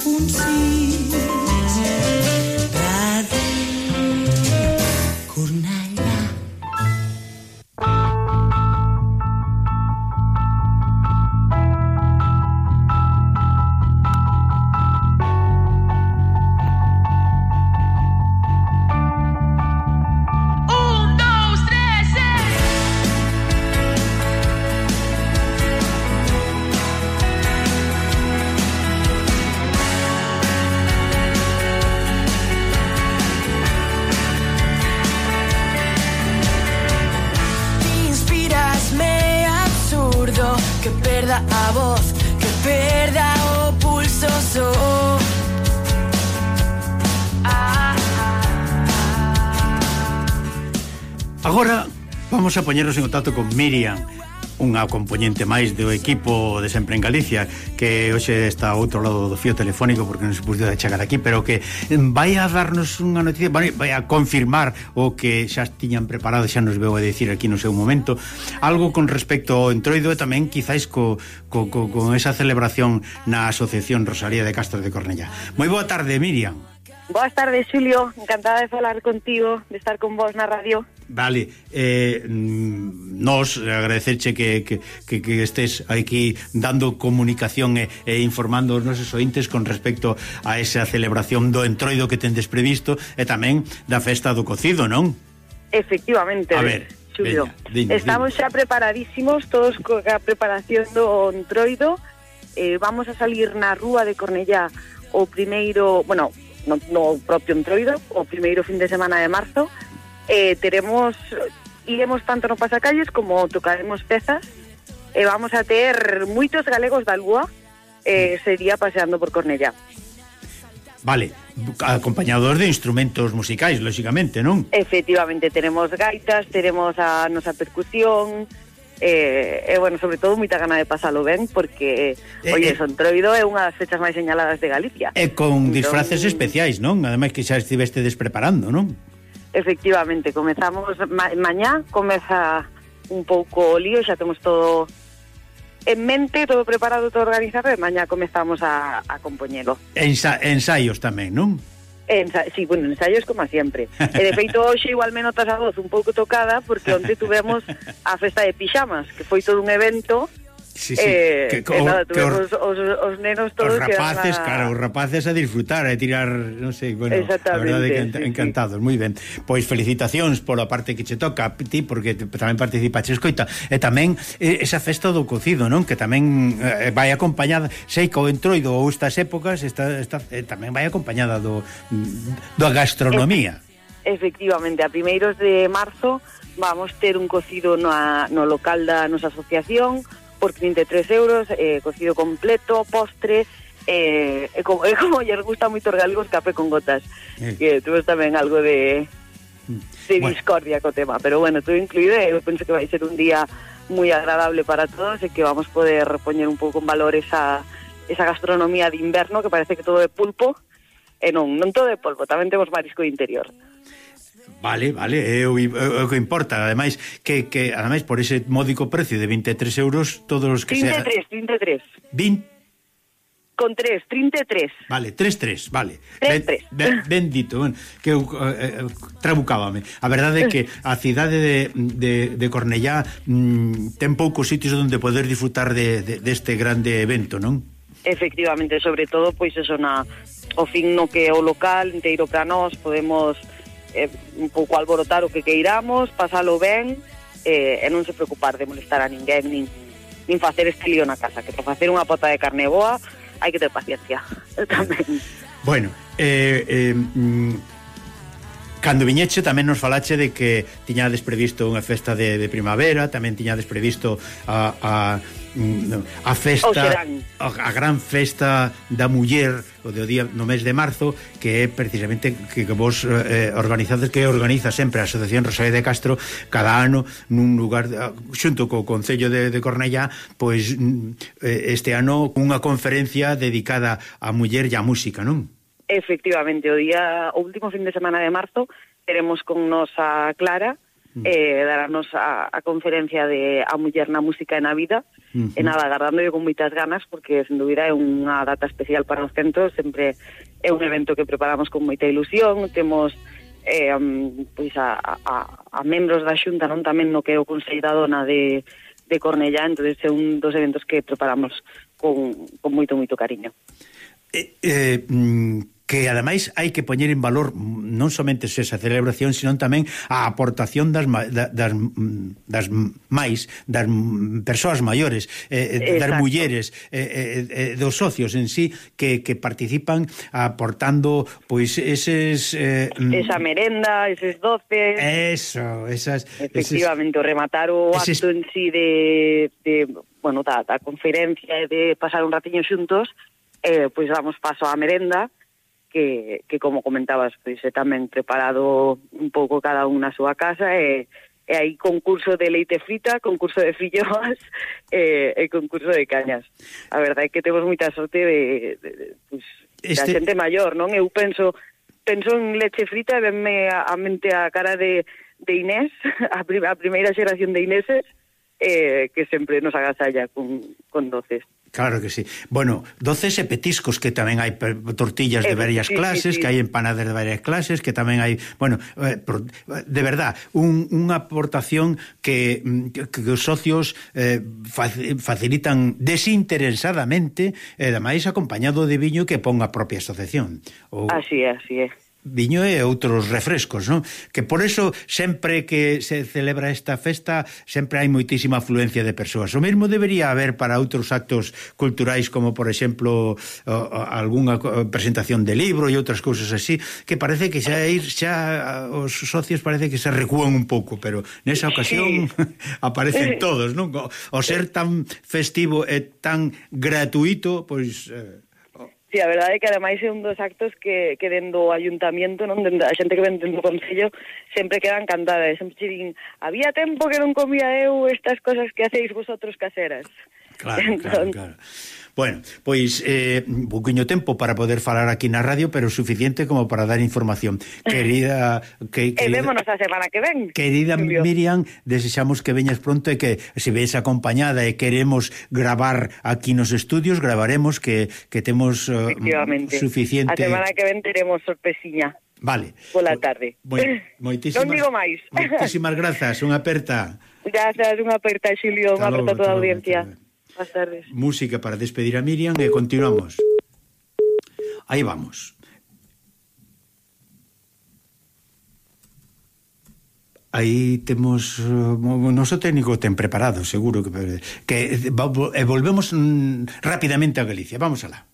欢喜 perda a voz, que perda o pulso so ah. Agora vamos a poñernos en contacto con Miriam, unha componente máis do equipo de sempre en Galicia que hoxe está a outro lado do fío telefónico porque non se puxo de chegar aquí pero que vai a darnos unha noticia vai, vai a confirmar o que xa tiñan preparado xa nos veo a decir aquí no seu momento. Algo con respecto ao entroido e tamén quizáis co, co, co, con esa celebración na Asociación Rosalía de Castro de Cornella Moi boa tarde Miriam. Boas tardes, Xulio. Encantada de falar contigo, de estar con vos na radio. Vale, eh, mm, nos agradecerche que, que, que, que estés aquí dando comunicación e, e informando os nosos ointes con respecto a esa celebración do entroido que tendes previsto e tamén da festa do cocido, non? Efectivamente. A ver, Xulio. Veña, dinos, Estamos xa preparadísimos todos coa preparación do entroido. Eh, vamos a salir na rúa de Cornellá o primeiro, bueno, no, no propio Entroido, o primeiro fin de semana de marzo, eh, teremos iremos tanto no pasacalles como tocaremos pezas e vamos a ter moitos galegos da Lúa eh, sería paseando por Cornellá. Vale, acompañador de instrumentos musicais, lóxicamente, non? Efectivamente, tenemos gaitas, teremos a nosa percusión, e, eh, eh, bueno, sobre todo moita gana de pasalo ben porque, eh, oye, eh, Sontroido é unha das fechas máis señaladas de Galicia. E con entón, disfraces especiais, non? Ademais que xa estiveste despreparando, non? Efectivamente, comezamos ma mañá, comeza un pouco o lío, xa temos todo en mente, todo preparado, todo organizado, e mañá comezamos a, a compoñelo. Ensa ensaios tamén, non? Ensa sí, bueno, ensaios como siempre. E de feito hoxe igual me notas a voz un pouco tocada porque onte tivemos a festa de pixamas, que foi todo un evento Sí, sí. Eh, que, que, nada, que os, os, os nenos todos os rapaces, a... claro, os rapaces a disfrutar, a tirar, non sei, bueno, a verdade que sí, encantados, sí. moi ben. Pois felicitacións pola parte que che toca a ti porque tamén participaste, escoita, e tamén eh, esa festa do cocido, non? Que tamén eh, eh, vai acompañada, sei que o entroido ou estas épocas está, está, eh, tamén vai acompañada do da gastronomía. Efectivamente, a primeiros de marzo vamos ter un cocido na, no local da nosa asociación por 33 euros, eh, cocido completo, postre, eh, como, e como lles gusta moito café con gotas, Eh. que tuves tamén algo de, de Bueno. discordia co tema, pero bueno, todo incluído, e eu penso que vai ser un día moi agradable para todos e que vamos poder poñer un pouco en valor esa, esa gastronomía de inverno que parece que todo é pulpo, e non, non todo é polvo, tamén temos marisco de interior. Vale, vale, é o, é o que importa Ademais, que, que, ademais por ese módico precio de 23 euros Todos os que 33, sea... 23 20 con 3, 33. Vale, 3-3, vale. 3-3. Ben, ben, bendito, bueno, que eu eh, eh, trabucábame. A verdade é que a cidade de, de, de Cornellá mm, ten poucos sitios onde poder disfrutar de, de, deste grande evento, non? Efectivamente, sobre todo, pois eso na, o fin no que o local inteiro para nós podemos eh, un pouco alborotar o que queiramos, pasalo ben eh, e non se preocupar de molestar a ninguén nin, nin facer este lío na casa, que para facer unha pota de carne boa hai que ter paciencia tamén. Bueno, eh, eh, mm, Cando viñeche tamén nos falache de que tiñades previsto unha festa de, de primavera, tamén tiñades previsto a, a Mm, a festa a gran festa da muller o do día no mes de marzo que é precisamente que, que vos eh, organizades que organiza sempre a Asociación Rosalía de Castro cada ano nun lugar xunto co Concello de, de Cornellá pois mm, eh, este ano unha conferencia dedicada á muller e á música, non? Efectivamente, o día o último fin de semana de marzo teremos con nos a Clara Mm. eh, darnos a, a conferencia de A Muller na Música e na Vida, mm e nada, agardándolle con moitas ganas, porque, sen dúbida, é unha data especial para os centros, sempre é un evento que preparamos con moita ilusión, temos eh, pois a, a, a membros da xunta non tamén no que é o Consello da Dona de, de Cornellá, entonces é un dos eventos que preparamos con, con moito, moito cariño. Eh, eh, mm que ademais hai que poñer en valor non somente esa celebración, sino tamén a aportación das das, mm, das máis das persoas maiores, eh, eh das mulleres, eh, eh, eh, dos socios en sí que, que participan aportando pois eses eh, mm, esa merenda, eses doces. Eso, esas efectivamente eses, rematar o acto eses... en sí de, de bueno, da, da conferencia de pasar un ratiño xuntos, eh, pois damos paso á merenda que, que como comentabas, pois é eh, tamén preparado un pouco cada un na súa casa e, e hai concurso de leite frita, concurso de filloas e, e concurso de cañas. A verdade é que temos moita sorte de, de, de pois, este... da xente maior, non? Eu penso penso en leche frita e venme a, a mente a cara de, de Inés, a, prim, a primeira xeración de Ineses, eh, que sempre nos agasalla con, con doces. Claro que sí. Bueno, doces e petiscos que tamén hai tortillas de eh, varias clases, sí, sí, sí. que hai empanadas de varias clases, que tamén hai, bueno, eh, eh, de verdad, un, unha aportación que, mm, que os socios eh, facilitan desinteresadamente, e ademais acompañado de viño que ponga a propia asociación. O... Así é, así é viño e outros refrescos, non? Que por eso sempre que se celebra esta festa sempre hai moitísima afluencia de persoas. O mesmo debería haber para outros actos culturais como por exemplo algunha presentación de libro e outras cousas así, que parece que xa ir xa os socios parece que se recúan un pouco, pero nesa ocasión sí. aparecen todos, non? O ser tan festivo e tan gratuito, pois eh, Sí, a verdade é que ademais é un dos actos que, que dendo o ayuntamiento, non dendo a xente que ven dentro do Concello, sempre quedan encantada. E sempre din, había tempo que non comía eu estas cosas que hacéis vosotros caseras. Claro, Entón, claro, claro. Bueno, pois eh, un buquiño tempo para poder falar aquí na radio, pero suficiente como para dar información. Querida... Que, querida e vémonos a semana que ven. Querida Julio. Miriam, desexamos que veñas pronto e que se ves acompañada e queremos gravar aquí nos estudios, gravaremos que, que temos eh, suficiente... A semana que ven teremos sorpresiña. Vale. Pola tarde. Moi, moitísimas, non digo máis. Moitísimas grazas, unha aperta. Grazas, unha aperta, Xulio, unha aperta a toda a audiencia. Tarde. Buenas tardes. Música para despedir a Miriam e continuamos. Aí vamos. aí temos eh, o noso técnico ten preparado, seguro que que volvemos mm, rapidamente a Galicia. Vamos alá.